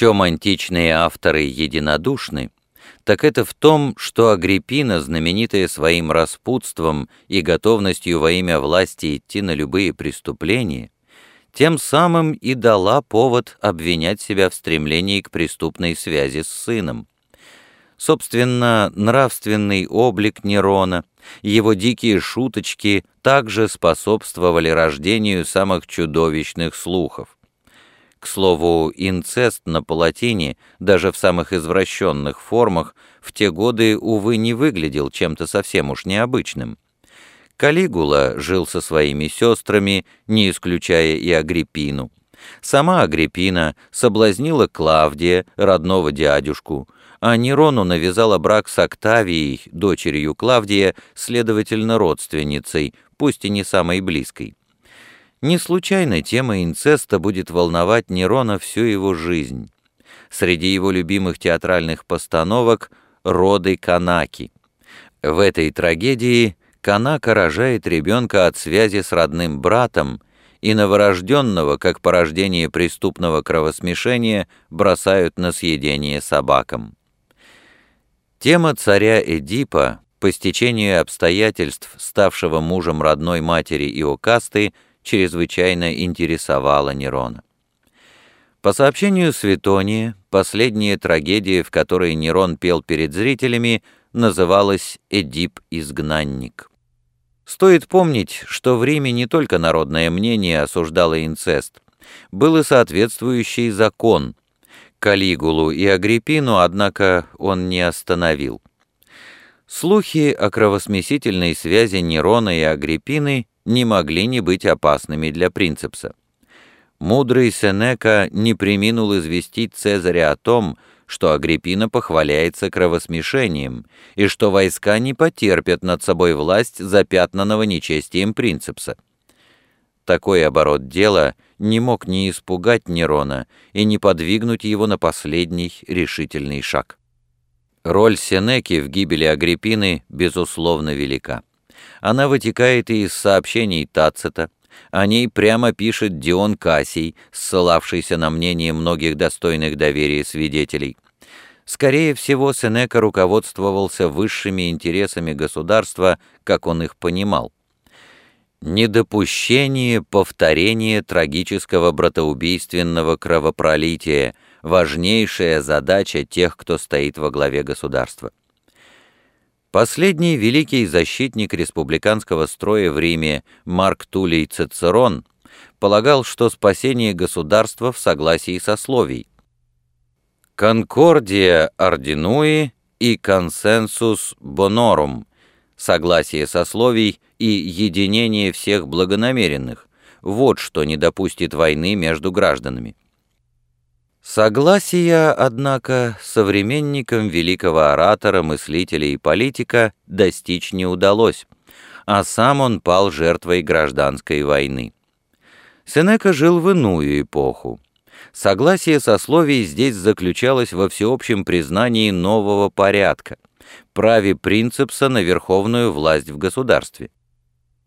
чем античные авторы единодушны, так это в том, что Агриппина, знаменитая своим распутством и готовностью во имя власти идти на любые преступления, тем самым и дала повод обвинять себя в стремлении к преступной связи с сыном. Собственно, нравственный облик Нерона, его дикие шуточки также способствовали рождению самых чудовищных слухов. К слову, инцест на палатине, даже в самых извращенных формах, в те годы, увы, не выглядел чем-то совсем уж необычным. Калигула жил со своими сестрами, не исключая и Агриппину. Сама Агриппина соблазнила Клавдия, родного дядюшку, а Нерону навязала брак с Октавией, дочерью Клавдия, следовательно, родственницей, пусть и не самой близкой. Не случайно тема инцеста будет волновать Нерона всю его жизнь. Среди его любимых театральных постановок «Роды Канаки». В этой трагедии Канака рожает ребенка от связи с родным братом, и новорожденного, как порождение преступного кровосмешения, бросают на съедение собакам. Тема царя Эдипа, по стечению обстоятельств, ставшего мужем родной матери Иокасты, чрезвычайно интересовала Нерона. По сообщению Светония, последняя трагедия, в которой Нерон пел перед зрителями, называлась «Эдип-изгнанник». Стоит помнить, что в Риме не только народное мнение осуждало инцест, был и соответствующий закон. Калигулу и Агриппину, однако, он не остановил. Слухи о кровосмесительной связи Нерона и Агриппины не могли не быть опасными для принцепса. Мудрый Сенека не приминул известить Цезаря о том, что Агриппина похваляется кровосмешением, и что войска не потерпят над собой власть запятнанного нечестием принципса. Такой оборот дела не мог не испугать Нерона и не подвигнуть его на последний решительный шаг. Роль Сенеки в гибели Агриппины, безусловно, велика. Она вытекает и из сообщений Тацита, о ней прямо пишет Дион Кассий, ссылавшийся на мнение многих достойных доверия свидетелей. Скорее всего, Сенека руководствовался высшими интересами государства, как он их понимал. Недопущение повторения трагического братоубийственного кровопролития – важнейшая задача тех, кто стоит во главе государства. Последний великий защитник республиканского строя в Риме Марк Тулей Цицерон полагал, что спасение государства в согласии сословий. «Конкордия ординуи» и «консенсус бонорум» — согласие сословий и единение всех благонамеренных — вот что не допустит войны между гражданами. Согласия, однако, современникам великого оратора, мыслителя и политика достичь не удалось, а сам он пал жертвой гражданской войны. Сенека жил в иную эпоху. Согласие сословий здесь заключалось во всеобщем признании нового порядка, праве принципса на верховную власть в государстве.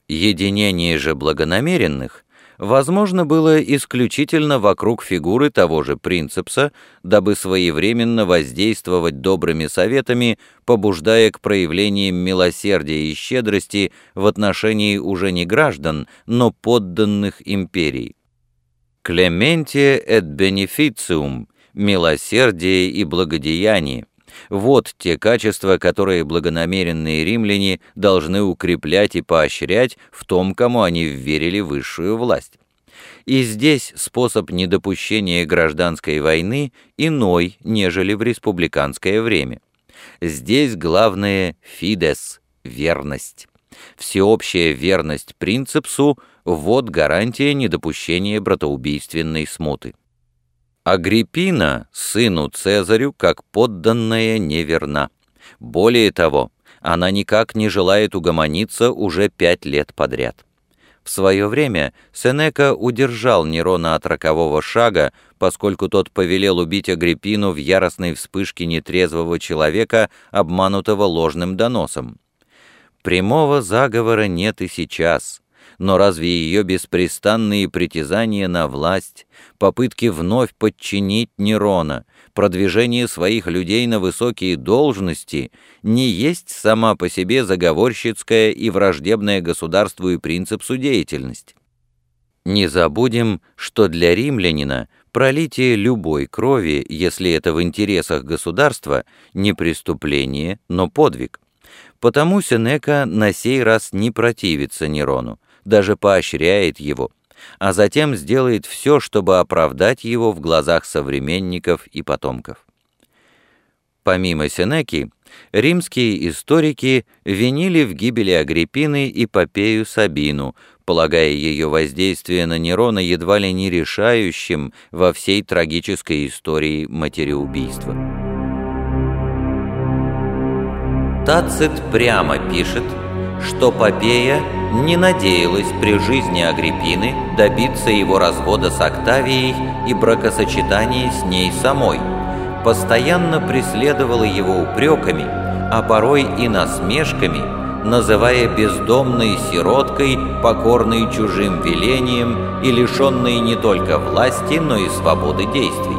Единение же благонамеренных возможно было исключительно вокруг фигуры того же принципса, дабы своевременно воздействовать добрыми советами, побуждая к проявлениям милосердия и щедрости в отношении уже не граждан, но подданных империи. «Clementia et beneficium» — милосердие и благодеяние. Вот те качества, которые благонамеренные римляне должны укреплять и поощрять в том, кому они вверили высшую власть. И здесь способ недопущения гражданской войны иной, нежели в республиканское время. Здесь главное «фидес» — верность. Всеобщая верность принципсу — вот гарантия недопущения братоубийственной смуты. Агриппина, сыну Цезарю, как подданная, неверна. Более того, она никак не желает угомониться уже пять лет подряд. В свое время Сенека удержал Нерона от рокового шага, поскольку тот повелел убить Агриппину в яростной вспышке нетрезвого человека, обманутого ложным доносом. Прямого заговора нет и сейчас, но разве ее беспрестанные притязания на власть, попытки вновь подчинить Нерона, продвижение своих людей на высокие должности не есть сама по себе заговорщицкая и враждебная государству и принципсу деятельность? Не забудем, что для римлянина пролитие любой крови, если это в интересах государства, не преступление, но подвиг. Потому Сенека на сей раз не противится Нерону, даже поощряет его, а затем сделает все, чтобы оправдать его в глазах современников и потомков. Помимо Сенеки, римские историки винили в гибели Агриппины и Попею Сабину, полагая ее воздействие на Нерона едва ли не решающим во всей трагической истории материубийства. Тацит прямо пишет, что Попея не надеялась при жизни Агриппины добиться его развода с Октавией и бракосочетания с ней самой, постоянно преследовала его упреками, а порой и насмешками, называя бездомной сироткой, покорной чужим велением и лишенной не только власти, но и свободы действий.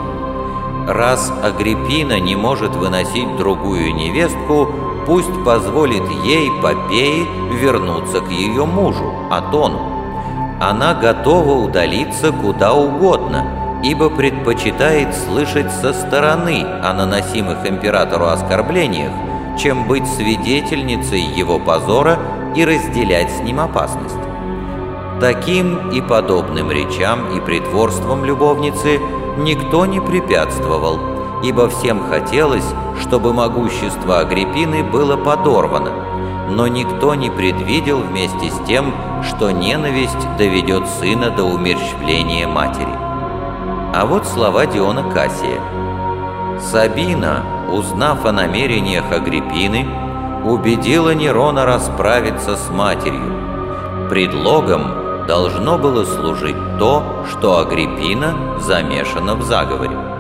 Раз Агриппина не может выносить другую невестку, пусть позволит ей, Попее, вернуться к ее мужу, Атону. Она готова удалиться куда угодно, ибо предпочитает слышать со стороны о наносимых императору оскорблениях, чем быть свидетельницей его позора и разделять с ним опасность. Таким и подобным речам и притворствам любовницы никто не препятствовал, ибо всем хотелось, чтобы могущество Агриппины было подорвано, но никто не предвидел вместе с тем, что ненависть доведет сына до умерщвления матери. А вот слова Диона Кассия. «Сабина, узнав о намерениях Агриппины, убедила Нерона расправиться с матерью. Предлогом должно было служить то, что Агриппина замешана в заговоре.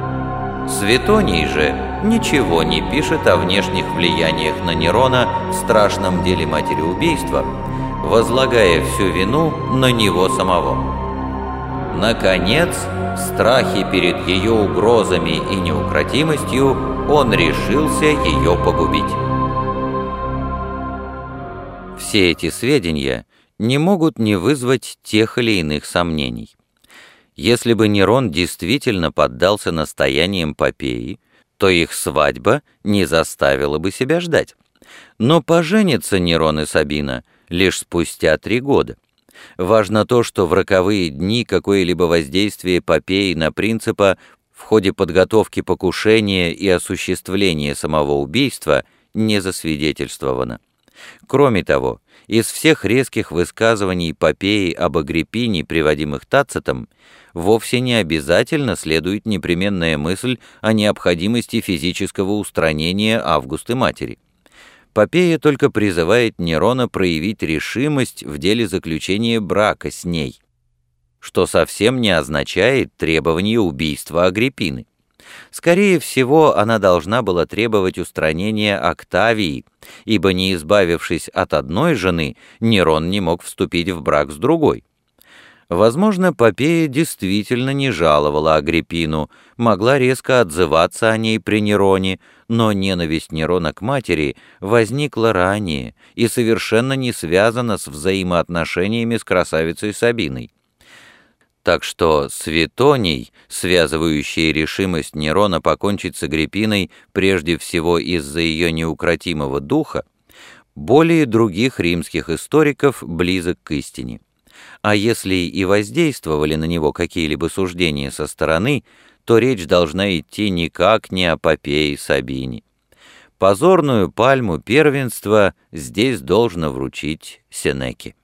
Светоний же ничего не пишет о внешних влияниях на Нерона в страшном деле материубийства, возлагая всю вину на него самого. Наконец, в страхе перед ее угрозами и неукротимостью, он решился ее погубить. Все эти сведения не могут не вызвать тех или иных сомнений. Если бы Нерон действительно поддался настояниям Попеи, то их свадьба не заставила бы себя ждать. Но поженятся Нерон и Сабина лишь спустя три года. Важно то, что в роковые дни какое-либо воздействие Попеи на принципа в ходе подготовки покушения и осуществления самого убийства не засвидетельствовано. Кроме того, из всех резких высказываний Попеи об Агриппине, приводимых Тацитом, вовсе не обязательно следует непременная мысль о необходимости физического устранения Августы Матери. Попея только призывает Нерона проявить решимость в деле заключения брака с ней, что совсем не означает требование убийства Агриппины. Скорее всего, она должна была требовать устранения Октавии, ибо не избавившись от одной жены, Нерон не мог вступить в брак с другой. Возможно, Попея действительно не жаловала Агриппину, могла резко отзываться о ней при Нероне, но ненависть Нерона к матери возникла ранее и совершенно не связана с взаимоотношениями с красавицей Сабиной. Так что Светоний, связывающий решимость Нерона покончить с Агриппиной прежде всего из-за ее неукротимого духа, более других римских историков близок к истине. А если и воздействовали на него какие-либо суждения со стороны, то речь должна идти никак не о Попее Сабине. Позорную пальму первенства здесь должно вручить Сенеке.